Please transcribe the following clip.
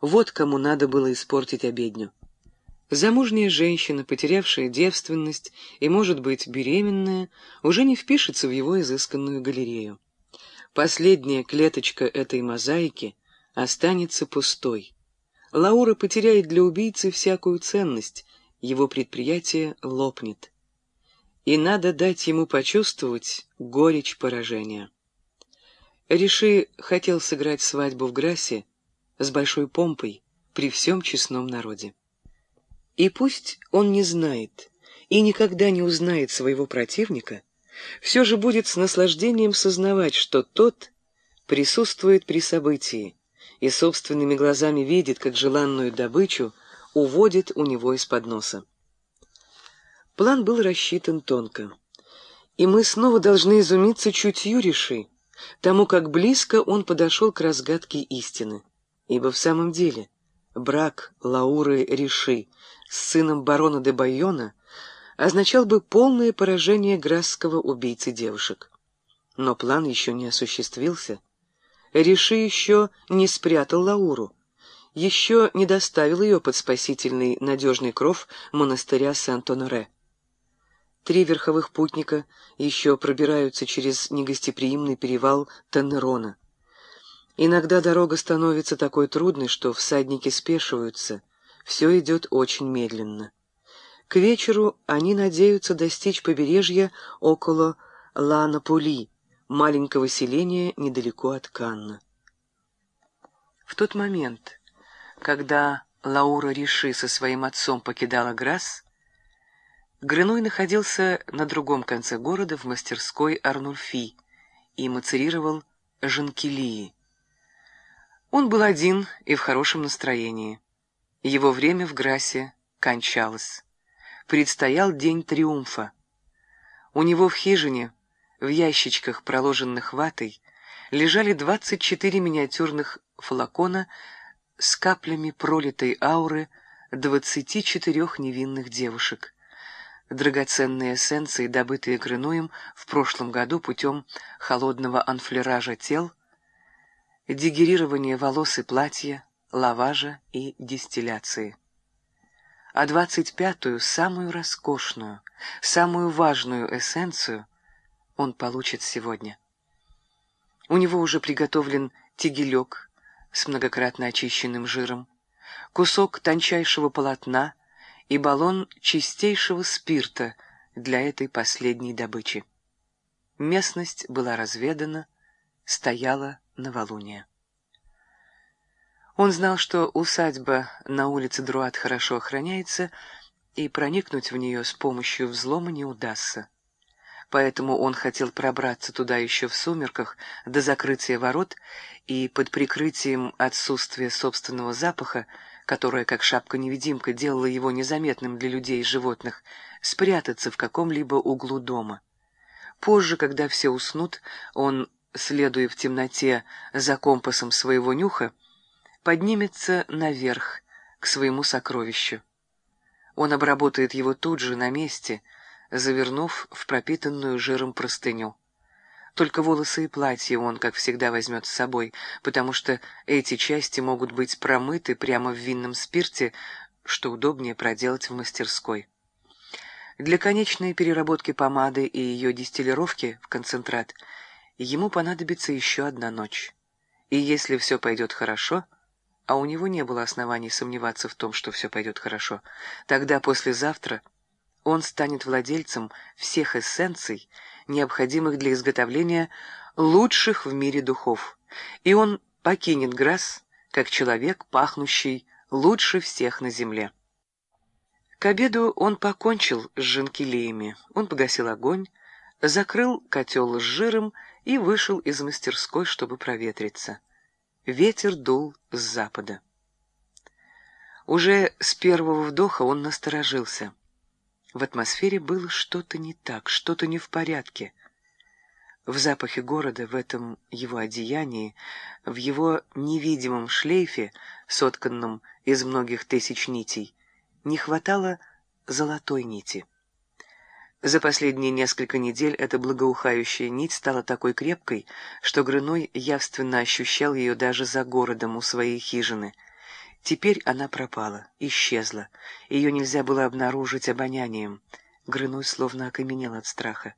Вот кому надо было испортить обедню. Замужняя женщина, потерявшая девственность и, может быть, беременная, уже не впишется в его изысканную галерею. Последняя клеточка этой мозаики останется пустой. Лаура потеряет для убийцы всякую ценность, его предприятие лопнет. И надо дать ему почувствовать горечь поражения. Риши хотел сыграть свадьбу в Грассе с большой помпой при всем честном народе. И пусть он не знает и никогда не узнает своего противника, все же будет с наслаждением сознавать, что тот присутствует при событии и собственными глазами видит, как желанную добычу уводит у него из-под носа. План был рассчитан тонко, и мы снова должны изумиться чутью реши, тому, как близко он подошел к разгадке истины, ибо в самом деле брак Лауры Реши с сыном барона де Байона означал бы полное поражение грасского убийцы девушек. Но план еще не осуществился. Реши еще не спрятал Лауру, еще не доставил ее под спасительный надежный кров монастыря Сент-Оноре. Три верховых путника еще пробираются через негостеприимный перевал Таннерона. Иногда дорога становится такой трудной, что всадники спешиваются, все идет очень медленно. К вечеру они надеются достичь побережья около Ла-Наполи, маленького селения недалеко от Канна. В тот момент, когда Лаура Риши со своим отцом покидала Грасс, Грыной находился на другом конце города в мастерской Арнульфи и мацерировал Жанкелии. Он был один и в хорошем настроении. Его время в Грассе кончалось предстоял день триумфа. У него в хижине, в ящичках, проложенных ватой, лежали 24 миниатюрных флакона с каплями пролитой ауры 24 невинных девушек. Драгоценные эссенции, добытые Грынуем в прошлом году путем холодного анфлеража тел, дегерирования волос и платья, лаважа и дистилляции а двадцать пятую, самую роскошную, самую важную эссенцию он получит сегодня. У него уже приготовлен тегелек с многократно очищенным жиром, кусок тончайшего полотна и баллон чистейшего спирта для этой последней добычи. Местность была разведана, стояла новолуние. Он знал, что усадьба на улице Друат хорошо охраняется, и проникнуть в нее с помощью взлома не удастся. Поэтому он хотел пробраться туда еще в сумерках до закрытия ворот и под прикрытием отсутствия собственного запаха, которое, как шапка-невидимка, делало его незаметным для людей и животных, спрятаться в каком-либо углу дома. Позже, когда все уснут, он, следуя в темноте за компасом своего нюха, поднимется наверх, к своему сокровищу. Он обработает его тут же, на месте, завернув в пропитанную жиром простыню. Только волосы и платье он, как всегда, возьмет с собой, потому что эти части могут быть промыты прямо в винном спирте, что удобнее проделать в мастерской. Для конечной переработки помады и ее дистиллировки в концентрат ему понадобится еще одна ночь. И если все пойдет хорошо — а у него не было оснований сомневаться в том, что все пойдет хорошо. Тогда послезавтра он станет владельцем всех эссенций, необходимых для изготовления лучших в мире духов, и он покинет Грасс как человек, пахнущий лучше всех на земле. К обеду он покончил с жинкелеями, он погасил огонь, закрыл котел с жиром и вышел из мастерской, чтобы проветриться. Ветер дул с запада. Уже с первого вдоха он насторожился. В атмосфере было что-то не так, что-то не в порядке. В запахе города, в этом его одеянии, в его невидимом шлейфе, сотканном из многих тысяч нитей, не хватало золотой нити. За последние несколько недель эта благоухающая нить стала такой крепкой, что Грыной явственно ощущал ее даже за городом у своей хижины, Теперь она пропала, исчезла. Ее нельзя было обнаружить обонянием. Грыной словно окаменел от страха.